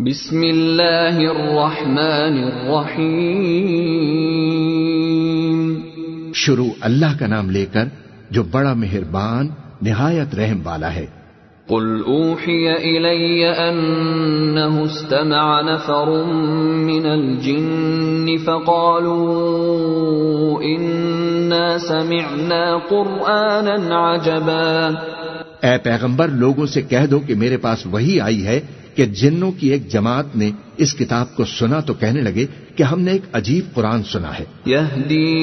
بسم اللہ الرحمن الرحیم شروع اللہ کا نام لے کر جو بڑا مہربان نہایت رحم والا ہے۔ قل اوحی الی انه استمع نفر من الجن فقالوا انا سمعنا قرآنا عجبا۔ اے پیغمبر لوگوں سے کہہ دو کہ میرے پاس وہی آئی ہے کہ جنوں کی ایک جماعت نے اس کتاب کو سنا تو کہنے لگے کہ ہم نے ایک عجیب قرآن سنا ہے۔ يهدي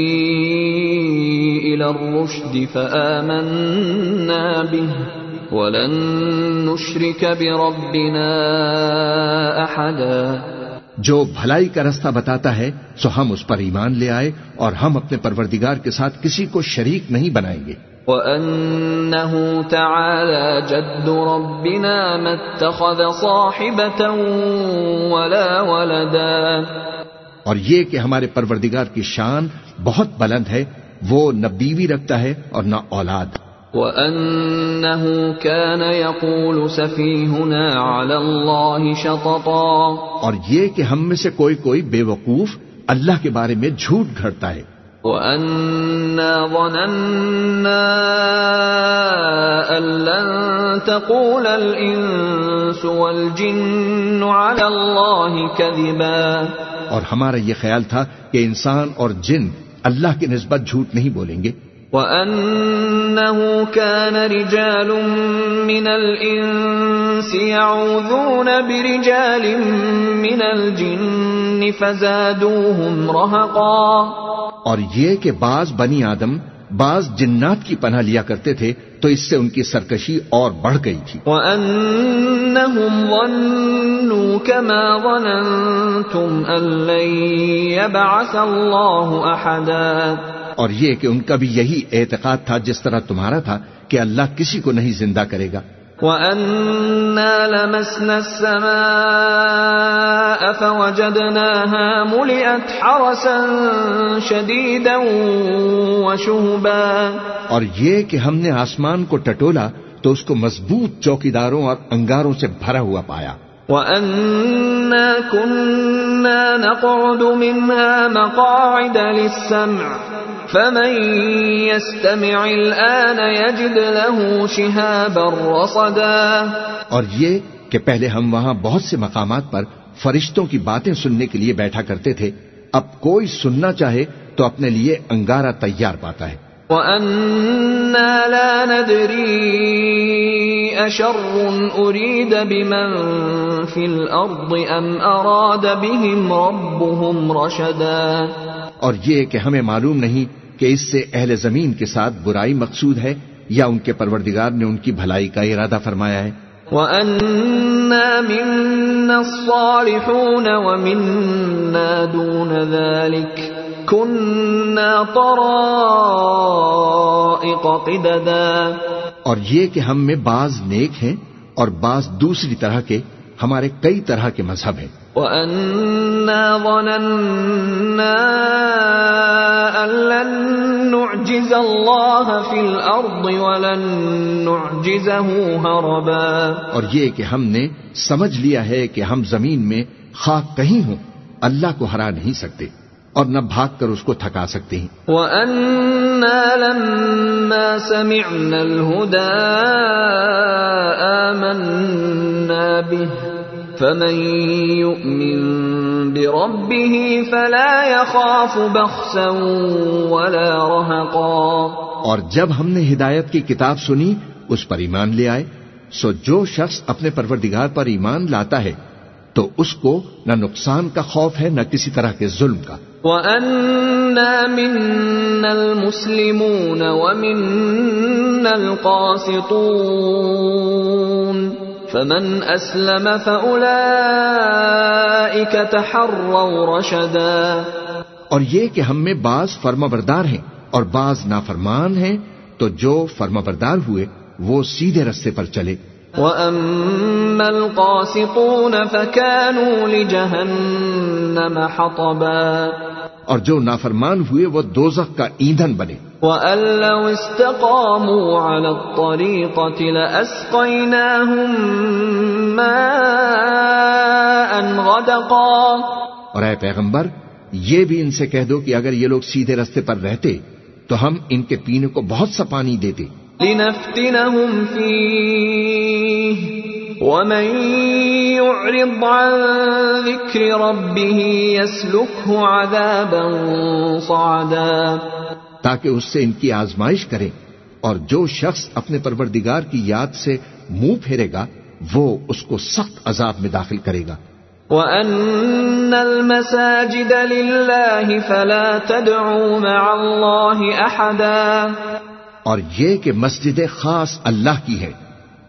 الى الرشد فآمنا به ولن نشرك بربنا احدا۔ جو بھلائی کا رستہ بتاتا ہے سو ہم اس پر ایمان لے آئے اور ہم اپنے پروردگار کے ساتھ کسی کو شریک نہیں بنائیں گے۔ وأنه تعالى جد ربنا ما اتخذ صاحبة ولا ولدا۔ اور یہ کہ ہمارے پروردگار کی شان بہت بلند ہے وہ نہ بیوی رکھتا ہے اور نہ اولاد۔ وأنه كان يقول سفيهنا على الله شططا اور یہ کہ ہم میں سے کوئی کوئی بے وقوف اللہ کے بارے میں جھوٹ گھڑتا ہے۔ وَأَنَّا ظَنَنَّا أَن لَّن تَقُولَ الْإِنسُ وَالْجِنُّ عَلَى اللَّهِ كَذِبًا اور ہمارا یہ خیال تھا کہ انسان اور جن اللہ کی نسبت جھوٹ نہیں بولیں گے۔ وَأَنَّهُ كَانَ رِجَالٌ مِّنَ الْإِنسِ يَعُوذُونَ بِرِجَالٍ مِّنَ الْجِنِّ فَزَادُوهُمْ رَهَقًا اور یہ کہ بعض بنی آدم بعض جنات کی پناہ لیا کرتے تھے تو اس سے ان کی سرکشی اور بڑھ گئی تھی۔ وَأَنَّهُمْ ظَنُّوا كَمَا ظَنَنْتُمْ أَن لَّن يَبْعَثَ اللَّهُ أَحَدًا اور یہ کہ ان کا بھی یہی اعتقاد تھا جس طرح تمہارا تھا کہ اللہ کسی کو نہیں زندہ کرے گا۔ وَأَنَّا لَمَسْنَا السَّمَاءَ فَوَجَدْنَاهَا مُلِئَتْ حَرَسًا شَدِيدًا وَشُهُبًا۔ اور یہ کہ ہم نے آسمان کو ٹٹولا تو اس کو مضبوط چوکیداروں اور انگاروں سے بھرا ہوا پایا۔ وَأَنَّا كُنَّا نَقْعُدُ مِنْهَا مَقَاعِدَ لِلسَّمْعِ۔ فَمَن يَسْتَمِعِ الْآنَ يَجِدْ لَهُ شِهَابًا رَّصَدًا اور یہ کہ پہلے ہم وہاں بہت سے مقامات پر فرشتوں کی باتیں سننے کے لیے بیٹھا کرتے تھے اب کوئی سننا چاہے تو اپنے لیے انگارہ تیار پاتا ہے۔ وَأَنَّا لَا نَدْرِي أَشَرٌ أُرِيدَ بِمَن فِي الْأَرْضِ أَمْ أَرَادَ بِهِمْ رَبُّهُمْ رَشَدًا اور یہ کہ ہمیں معلوم نہیں کہ اس سے اہل زمین کے ساتھ برائی مقصود ہے یا ان کے پروردگار نے ان کی بھلائی کا ارادہ فرمایا ہے۔ وَأَنَّا مِنَّا الصَّالِحُونَ وَمِنَّا دُونَ ذَلِكَ كُنَّا طَرَائِقَ قِدَدًا۔ اور یہ کہ ہم میں بعض نیک ہیں اور بعض دوسری طرح کے ہمارے کئی طرح کے مذہب ہیں۔ وَأَنَّا ظَنَنَّا أَن لَّن نُّعْجِزَ اللَّهَ فِي الْأَرْضِ وَلَن نُّعْجِزَهُ هَرَبًا اور یہ کہ ہم نے سمجھ لیا ہے کہ ہم زمین میں خاک کہیں ہوں اللہ کو ہرا نہیں سکتے اور نہ بھاگ کر اس کو تھکا سکتے ہیں۔ وَأَنَّا لَمَّا سَمِعْنَا الْهُدَىٰ آمَنَّا بِهِ فَمَن يُؤْمِن بِرَبِّهِ فَلَا يَخَافُ بَخْسًا وَلَا رَهَقًا. اور جب ہم نے ہدایت کی کتاب سنی اس پر ایمان لے آئے سو جو شخص اپنے پروردگار پر ایمان لاتا ہے تو اس کو نہ نقصان کا خوف ہے نہ کسی طرح کے ظلم کا۔ وَأَنَّا مِنَّا الْمُسْلِمُونَ وَمِنَّا الْقَاسِطُونَ۔ فَمَنْ أَسْلَمَ فَأُولَئِكَ تَحَرَّوْا رَشَدًا. اور یہ کہ ہم میں بعض فرما بردار ہیں اور بعض نافرمان ہیں تو جو فرما بردار ہوئے وہ سیدھے رستے پر چلے۔ وَأَمَّا الْقَاسِطُونَ فَكَانُوا لِجَهَنَّمَ حَطَبًا. اور جو نافرمان ہوئے وہ دوزخ کا ایندھن بنے۔ وَأَن لَّوْ اسْتَقَامُوا عَلَى الطَّرِيقَةِ لَأَسْقَيْنَاهُم مَّاءً صدقا اور اے پیغمبر یہ بھی ان سے کہہ دو کہ اگر یہ لوگ سیدھے رستے پر رہتے تو ہم ان کے پینے کو بہت سا پانی دیتے۔ لنفتنهم فيه ومن يعرض عن ذكر ربه يسلكه عذابا صعدا تاکہ اس سے ان کی آزمائش کریں اور جو شخص اپنے پروردگار کی یاد سے منہ پھیرے گا وہ اس کو سخت عذاب میں داخل کرے گا۔ وأن المساجد لله فلا تدعوا مع الله أحدا۔ اور یہ کہ مسجد خاص اللہ کی ہے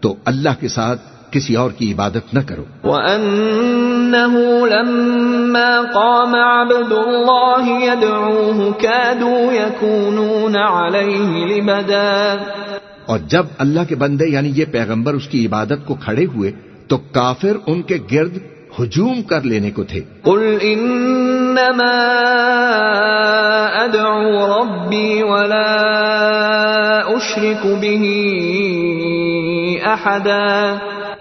تو اللہ کے ساتھ کسی اور کی عبادت نہ کرو۔ وأنه لما قام عبد الله يدعوه كادوا يكونون عليه لبدا۔ اور جب اللہ کے بندے یعنی یہ پیغمبر اس کی عبادت کو کھڑے ہوئے تو کافر ان کے گرد ہجوم کر لینے کو تھے۔ قل انما ادعو ربي ولا اشرك به احدا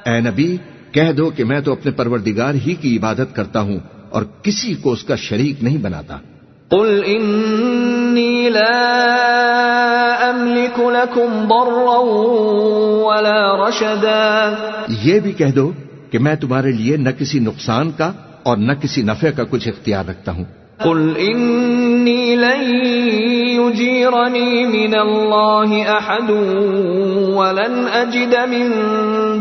اے نبی کہہ دو کہ میں تو اپنے پروردگار ہی کی عبادت کرتا ہوں اور کسی کو اس کا شریک نہیں بناتا۔ قل اني لا املك لكم ضرا ولا رشدا۔ یہ بھی کہہ دو کہ میں تمہارے لیے نہ کسی نقصان کا اور نہ کسی نفع کا کچھ اختیار رکھتا ہوں۔ قل اني لن يجيرني من الله احد ولن اجد من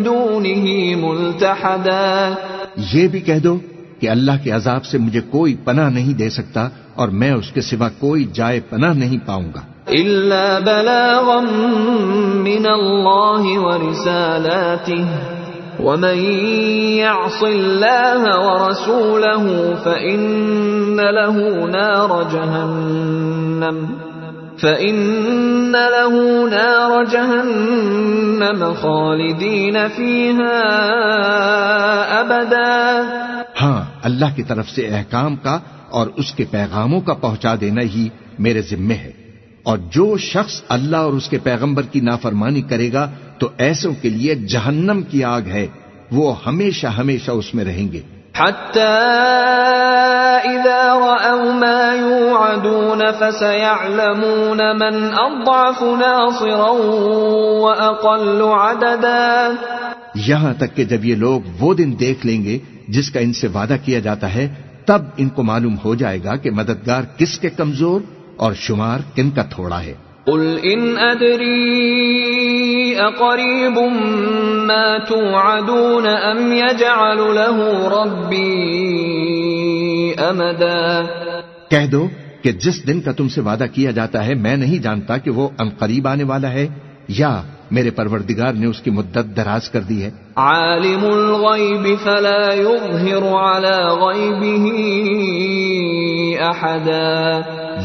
دونه ملتحدا. یہ بھی کہہ دو کہ اللہ کے عذاب سے مجھے کوئی پناہ نہیں دے سکتا اور میں اس کے سوا کوئی جائے پناہ نہیں پاؤں گا۔ الا بلاغا من الله ورسالاته. ومن يعص الله ورسوله فإن له نار جهنم فإن له نار جهنم خالدين فيها أبدا ہاں اللہ کی طرف سے احکام کا اور اس کے پیغاموں کا پہنچا دینا ہی میرے ذمے ہے۔ اور جو شخص اللہ اور اس کے پیغمبر کی نافرمانی کرے گا تو ایسوں کے لیے جہنم کی آگ ہے۔ وہ ہمیشہ ہمیشہ اس میں رہیں گے۔ حتى إذا رأوا ما يوعدون فسيعلمون من أضعف ناصرا وأقل عددا۔ یہاں تک کہ جب یہ لوگ وہ دن دیکھ لیں گے جس کا ان سے وعدہ کیا جاتا ہے تب ان کو معلوم ہو جائے گا کہ مددگار کس کے کمزور اور شمار کن کا تھوڑا ہے۔ قل إن أدري أقريب ما توعدون أم يجعل له ربي أمدا۔ کہہ دو کہ جس دن کا تم سے وعدہ کیا جاتا ہے میں نہیں جانتا کہ وہ قریب آنے والا ہے یا میرے پروردگار نے اس کی مدت دراز کر دی ہے۔ عالم الغيب فلا يظهر على غيبه أحدا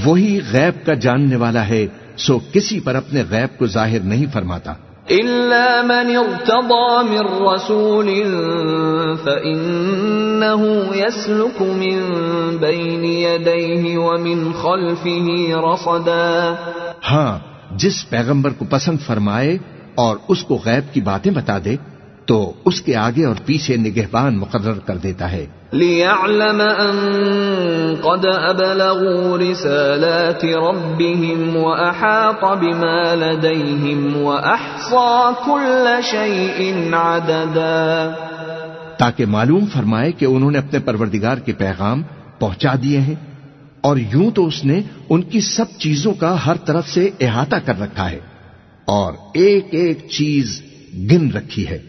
وہی غیب کا جاننے والا ہے سو کسی پر اپنے غیب کو ظاہر نہیں فرماتا۔ إلا من ارتضى من رسول فإنه يسلك من بين يديه ومن خلفه رصدا۔ ہاں جس پیغمبر کو پسند فرمائے اور اس کو غیب کی باتیں بتا دے تو اس کے آگے اور پیچھے نگہبان مقرر کر دیتا ہے۔ ليعلم أن قد أبلغوا رسالات ربهم وأحاط بما لديهم وأحصى كل شيء عددا۔ تاکہ معلوم فرمائے کہ انہوں نے اپنے پروردگار کے پیغام پہنچا دیے ہیں اور یوں تو اس نے ان کی سب چیزوں کا ہر طرف سے احاطہ کر رکھا ہے اور ایک ایک چیز گن رکھی ہے۔